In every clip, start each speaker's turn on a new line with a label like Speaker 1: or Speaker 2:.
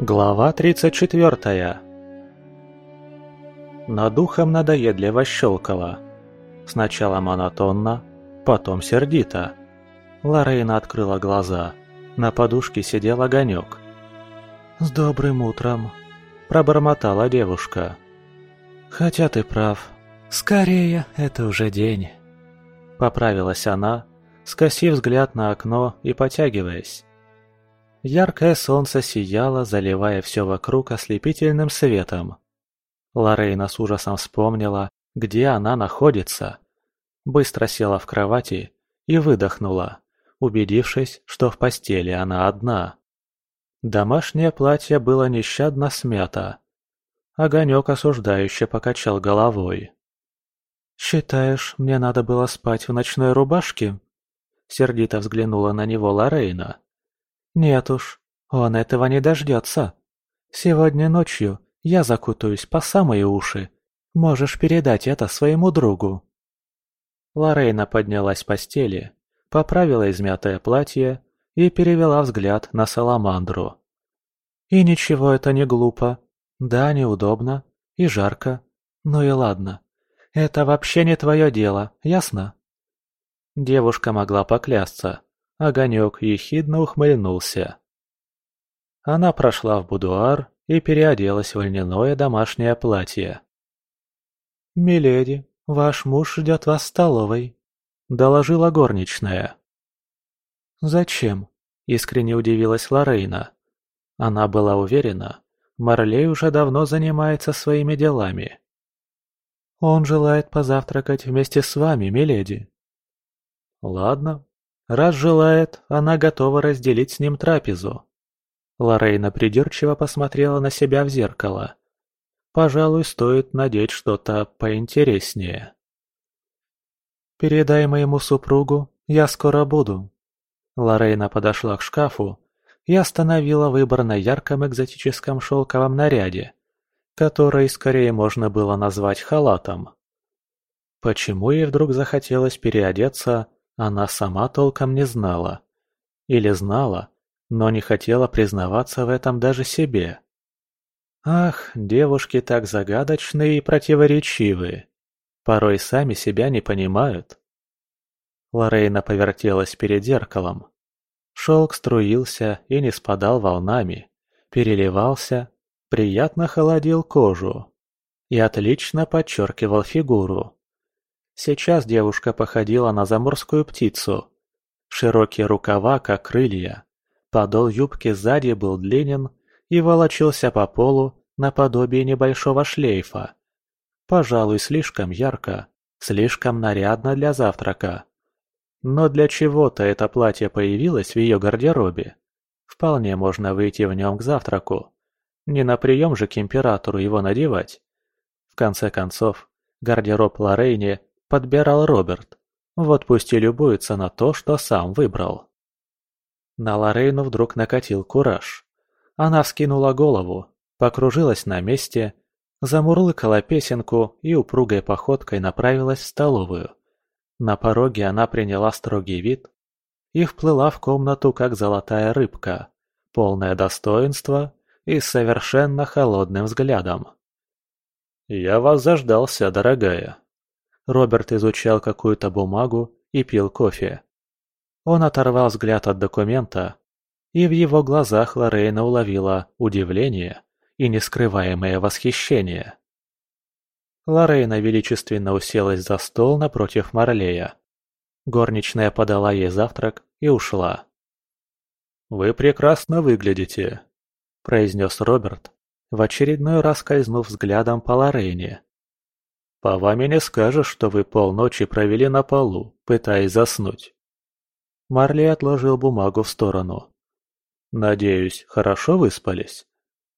Speaker 1: Глава 34 Над духом надоедливо щелкало. Сначала монотонно, потом сердито. Лорейна открыла глаза. На подушке сидел огонек. «С добрым утром!» – пробормотала девушка. «Хотя ты прав. Скорее, это уже день!» Поправилась она, скосив взгляд на окно и потягиваясь. Яркое солнце сияло, заливая все вокруг ослепительным светом. Лорейна с ужасом вспомнила, где она находится. Быстро села в кровати и выдохнула, убедившись, что в постели она одна. Домашнее платье было нещадно смято. Огонек осуждающе покачал головой. «Считаешь, мне надо было спать в ночной рубашке?» Сердито взглянула на него Лорейна. Нет уж, он этого не дождется. Сегодня ночью я закутаюсь по самые уши. Можешь передать это своему другу. Лорейна поднялась с постели, поправила измятое платье и перевела взгляд на Саламандру. И ничего это не глупо. Да, неудобно и жарко. Ну и ладно. Это вообще не твое дело, ясно? Девушка могла поклясться, Огонек ехидно ухмыльнулся. Она прошла в будуар и переоделась в льняное домашнее платье. «Миледи, ваш муж ждет вас в столовой», — доложила горничная. «Зачем?» — искренне удивилась Лорейна. Она была уверена, Марлей уже давно занимается своими делами. «Он желает позавтракать вместе с вами, миледи». «Ладно, Раз желает, она готова разделить с ним трапезу. Лорейна придирчиво посмотрела на себя в зеркало. Пожалуй, стоит надеть что-то поинтереснее. «Передай моему супругу, я скоро буду». Лорейна подошла к шкафу и остановила выбор на ярком экзотическом шелковом наряде, который скорее можно было назвать халатом. Почему ей вдруг захотелось переодеться она сама толком не знала. Или знала, но не хотела признаваться в этом даже себе. Ах, девушки так загадочны и противоречивы. Порой сами себя не понимают. Лорейна повертелась перед зеркалом. Шелк струился и не спадал волнами, переливался, приятно холодил кожу и отлично подчеркивал фигуру. Сейчас девушка походила на заморскую птицу. Широкие рукава, как крылья. Подол юбки сзади был длинен и волочился по полу наподобие небольшого шлейфа. Пожалуй, слишком ярко, слишком нарядно для завтрака. Но для чего-то это платье появилось в ее гардеробе. Вполне можно выйти в нем к завтраку. Не на прием же к императору его надевать. В конце концов, гардероб Лорейни подбирал Роберт. Вот пусть и любуется на то, что сам выбрал. На Лорейну вдруг накатил кураж. Она вскинула голову, покружилась на месте, замурлыкала песенку и упругой походкой направилась в столовую. На пороге она приняла строгий вид и вплыла в комнату, как золотая рыбка, полное достоинство и совершенно холодным взглядом. «Я вас заждался, дорогая», Роберт изучал какую-то бумагу и пил кофе. Он оторвал взгляд от документа, и в его глазах Лорейна уловила удивление и нескрываемое восхищение. Лорейна величественно уселась за стол напротив Марлея. Горничная подала ей завтрак и ушла. «Вы прекрасно выглядите», – произнес Роберт, в очередной раз скользнув взглядом по Лорейне. По вами не скажешь, что вы полночи провели на полу, пытаясь заснуть. Марли отложил бумагу в сторону. Надеюсь, хорошо выспались?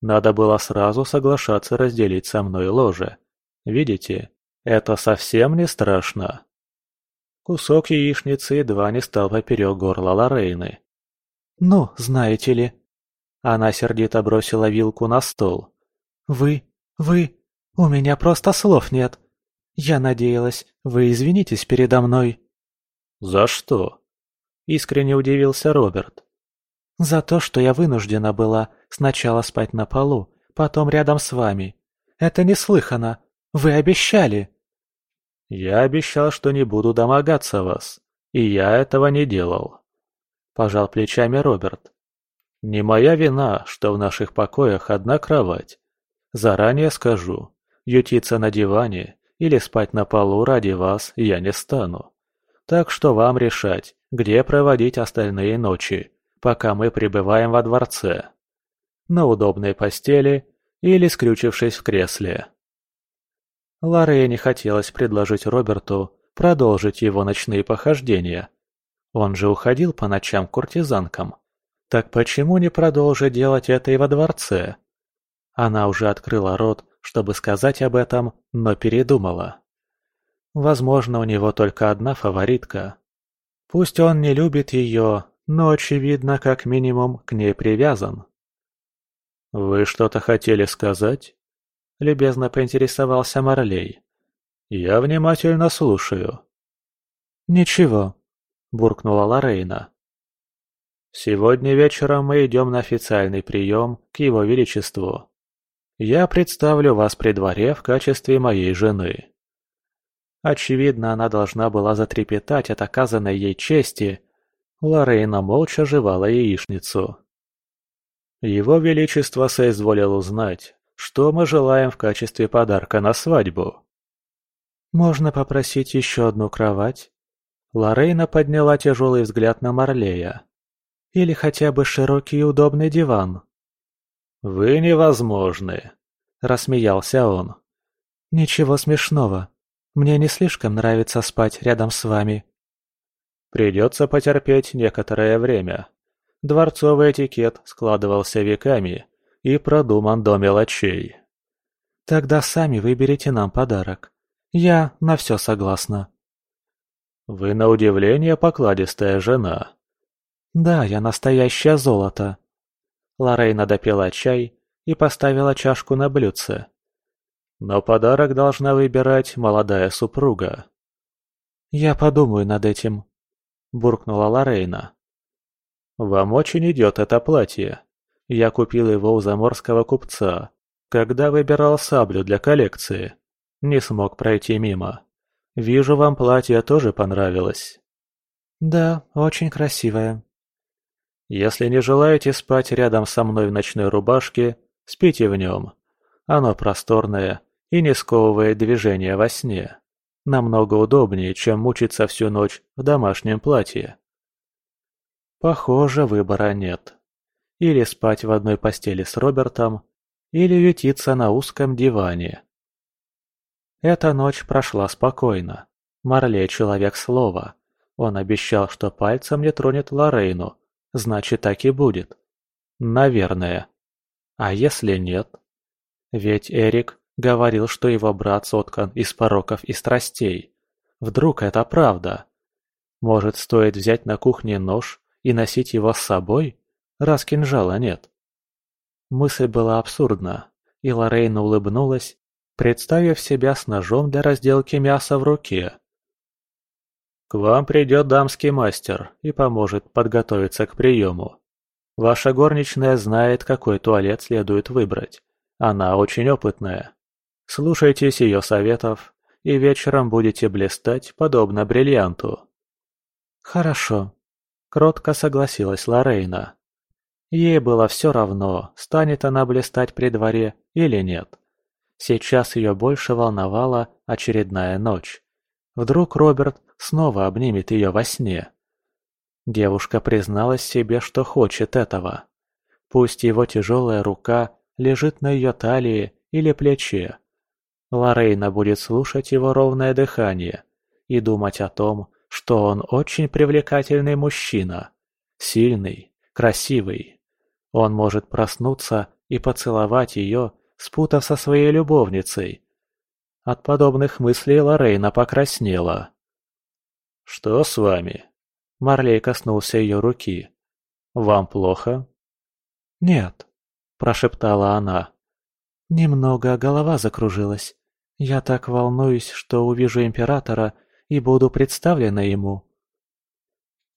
Speaker 1: Надо было сразу соглашаться разделить со мной ложе. Видите, это совсем не страшно. Кусок яичницы едва не стал поперек горла Лорейны. «Ну, знаете ли...» Она сердито бросила вилку на стол. «Вы... вы... У меня просто слов нет. «Я надеялась, вы извинитесь передо мной». «За что?» – искренне удивился Роберт. «За то, что я вынуждена была сначала спать на полу, потом рядом с вами. Это неслыханно. Вы обещали!»
Speaker 2: «Я обещал, что не буду домогаться вас, и я этого не делал», – пожал плечами Роберт. «Не моя вина, что в наших покоях одна кровать. Заранее скажу, ютиться на диване или спать на полу ради вас я не стану. Так что вам решать, где проводить остальные ночи, пока мы пребываем во дворце. На удобной постели или скрючившись в кресле. Ларе не хотелось предложить Роберту продолжить его ночные похождения. Он же уходил по ночам к куртизанкам. Так почему не продолжить делать это и во дворце? Она уже открыла рот, чтобы сказать об этом, но передумала. Возможно, у него только одна фаворитка. Пусть он не любит ее, но, очевидно, как минимум, к ней привязан. «Вы что-то хотели сказать?» – любезно поинтересовался Марлей. «Я внимательно слушаю».
Speaker 1: «Ничего», – буркнула Лорейна.
Speaker 2: «Сегодня вечером мы идем на официальный прием к Его Величеству. Я представлю вас при дворе в качестве моей жены». Очевидно, она должна была затрепетать от оказанной ей чести. Лорейна молча жевала яичницу. Его Величество соизволил узнать, что мы желаем в качестве подарка на свадьбу.
Speaker 1: «Можно попросить еще одну кровать?» Лорейна подняла тяжелый взгляд на Марлея. «Или хотя бы широкий и удобный диван?»
Speaker 2: «Вы невозможны», — рассмеялся он.
Speaker 1: «Ничего смешного. Мне не слишком нравится спать рядом с вами».
Speaker 2: Придется потерпеть некоторое время. Дворцовый этикет складывался веками и продуман до мелочей.
Speaker 1: Тогда сами выберите нам подарок. Я на все согласна.
Speaker 2: Вы на удивление покладистая жена.
Speaker 1: Да, я настоящее золото. Лорейна допила чай и поставила чашку на блюдце.
Speaker 2: Но подарок должна выбирать молодая супруга.
Speaker 1: «Я подумаю над этим», – буркнула Лорейна.
Speaker 2: «Вам очень идет это платье. Я купил его у заморского купца, когда выбирал саблю для коллекции. Не смог пройти мимо. Вижу, вам платье тоже понравилось».
Speaker 1: «Да, очень красивое».
Speaker 2: «Если не желаете спать рядом со мной в ночной рубашке, спите в нем. Оно просторное и не сковывает движения во сне. Намного удобнее, чем мучиться всю ночь в домашнем платье. Похоже, выбора нет. Или спать в одной постели с Робертом, или ютиться на узком диване. Эта ночь прошла спокойно. Марлей человек слова. Он обещал, что пальцем не тронет Лорейну. Значит, так и будет. Наверное. А если нет? Ведь Эрик говорил, что его брат соткан из пороков и страстей. Вдруг это правда? Может, стоит взять на кухне нож и носить его с собой, раз кинжала нет? Мысль была абсурдна, и Лорейна улыбнулась, представив себя с ножом для разделки мяса в руке. «К вам придет дамский мастер и поможет подготовиться к приему. Ваша горничная знает, какой туалет следует выбрать. Она очень опытная. Слушайтесь ее советов, и вечером будете блистать, подобно бриллианту».
Speaker 1: «Хорошо», — кротко согласилась Лорейна. Ей было все равно, станет она блистать при дворе или нет. Сейчас ее больше волновала очередная ночь. Вдруг Роберт снова обнимет ее во сне. Девушка призналась себе, что хочет этого. Пусть его тяжелая рука лежит на ее талии или плече. Лорейна будет слушать его ровное дыхание и думать о том, что он очень привлекательный мужчина. Сильный, красивый. Он может проснуться и поцеловать ее, спутав со своей любовницей. От подобных мыслей Лорейна покраснела. «Что с вами?» Марлей коснулся ее руки. «Вам плохо?» «Нет», – прошептала она. «Немного голова закружилась. Я так волнуюсь, что увижу императора и буду представлена ему».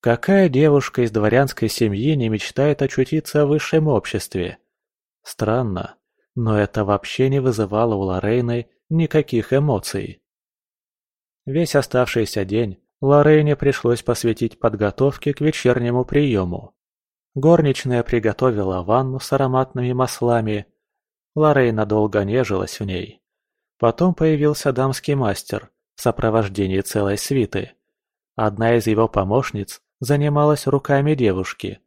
Speaker 1: Какая девушка из дворянской семьи не мечтает очутиться в высшем обществе? Странно, но это вообще не вызывало у Лорейны никаких эмоций. Весь оставшийся день Лорейне пришлось посвятить подготовке к вечернему приему. Горничная приготовила ванну с ароматными маслами. Лорейна долго нежилась в ней. Потом появился дамский мастер в сопровождении целой свиты. Одна из его помощниц занималась руками девушки.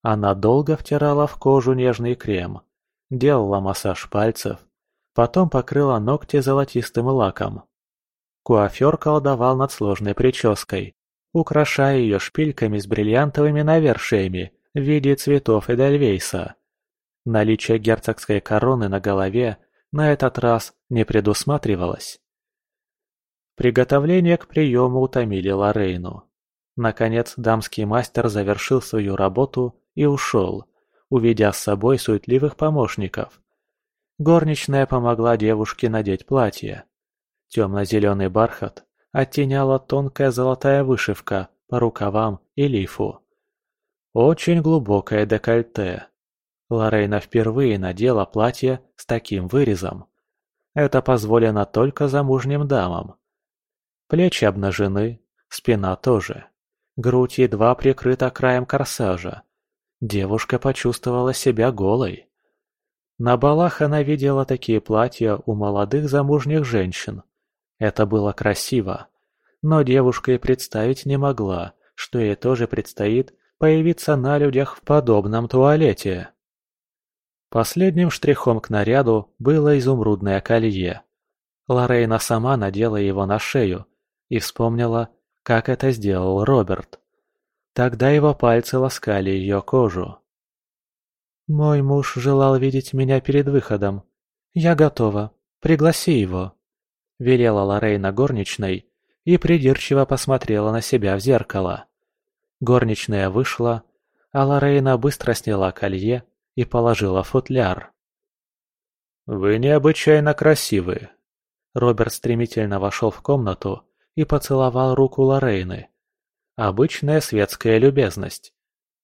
Speaker 1: Она долго втирала в кожу нежный крем, делала массаж пальцев, потом покрыла ногти золотистым лаком. Куафер колдовал над сложной прической, украшая ее шпильками с бриллиантовыми навершиями в виде цветов Эдельвейса. Наличие герцогской короны на голове на этот раз не предусматривалось. Приготовления к приему утомили Лорейну. Наконец дамский мастер завершил свою работу и ушел, уведя с собой суетливых помощников. Горничная помогла девушке надеть платье. Темно-зеленый бархат оттеняла тонкая золотая вышивка по рукавам и лифу. Очень глубокое декольте. Лорейна впервые надела платье с таким вырезом. Это позволено только замужним дамам. Плечи обнажены, спина тоже. Грудь едва прикрыта краем корсажа. Девушка почувствовала себя голой. На балах она видела такие платья у молодых замужних женщин. Это было красиво. Но девушка и представить не могла, что ей тоже предстоит появиться на людях в подобном туалете. Последним штрихом к наряду было изумрудное колье. Лорейна сама надела его на шею и вспомнила, как это сделал Роберт. Тогда его пальцы ласкали ее кожу. «Мой муж желал видеть меня перед выходом. Я готова. Пригласи его», — велела Лорейна горничной и придирчиво посмотрела на себя в зеркало. Горничная вышла, а Лорейна быстро сняла колье и положила футляр. «Вы необычайно красивы». Роберт стремительно вошел в комнату и поцеловал руку Лорейны. Обычная светская любезность.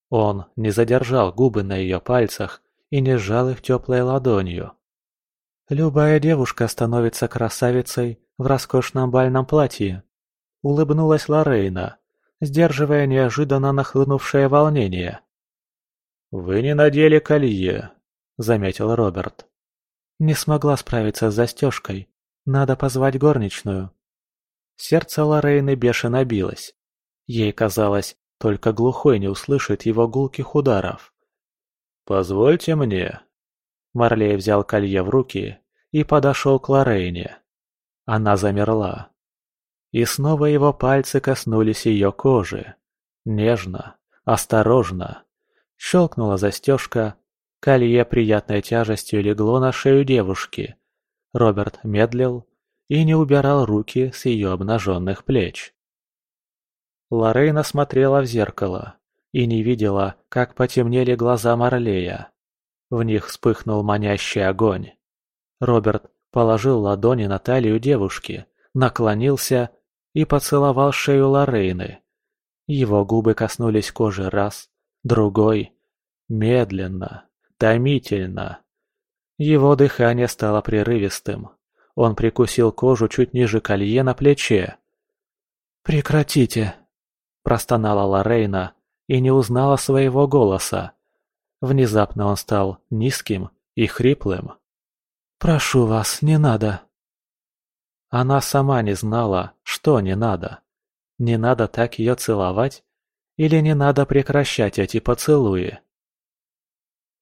Speaker 1: Он не задержал губы на ее пальцах и не сжал их теплой ладонью. «Любая девушка становится красавицей в роскошном бальном платье», — улыбнулась Лорейна, сдерживая неожиданно нахлынувшее волнение. «Вы не надели колье», — заметил Роберт. «Не смогла справиться с застежкой. Надо позвать горничную». Сердце Лорейны бешено билось. Ей казалось, только глухой не услышит его гулких ударов. «Позвольте мне». Марлей взял колье в руки и подошел к Лорейне. Она замерла. И снова его пальцы коснулись ее кожи. Нежно, осторожно. Щелкнула застежка. Колье приятной тяжестью легло на шею девушки. Роберт медлил, и не убирал руки с ее обнаженных плеч. Лорейна смотрела в зеркало и не видела, как потемнели глаза Марлея. В них вспыхнул манящий огонь. Роберт положил ладони на талию девушки, наклонился и поцеловал шею Лорейны. Его губы коснулись кожи раз, другой, медленно, томительно. Его дыхание стало прерывистым, он прикусил кожу чуть ниже колье на плече. «Прекратите!» – простонала Лорейна и не узнала своего голоса. Внезапно он стал низким и хриплым. «Прошу вас, не надо!» Она сама не знала, что не надо. Не надо так ее целовать? Или не надо прекращать эти поцелуи?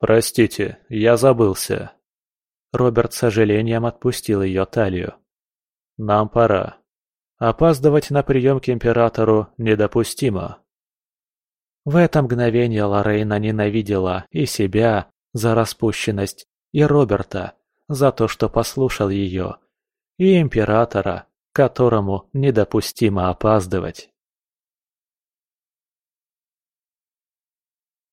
Speaker 1: «Простите, я забылся», Роберт с сожалением отпустил ее талию. «Нам пора. Опаздывать на прием к императору недопустимо». В это мгновение Лорейна ненавидела и себя за распущенность, и Роберта за то, что послушал ее, и императора, которому недопустимо опаздывать.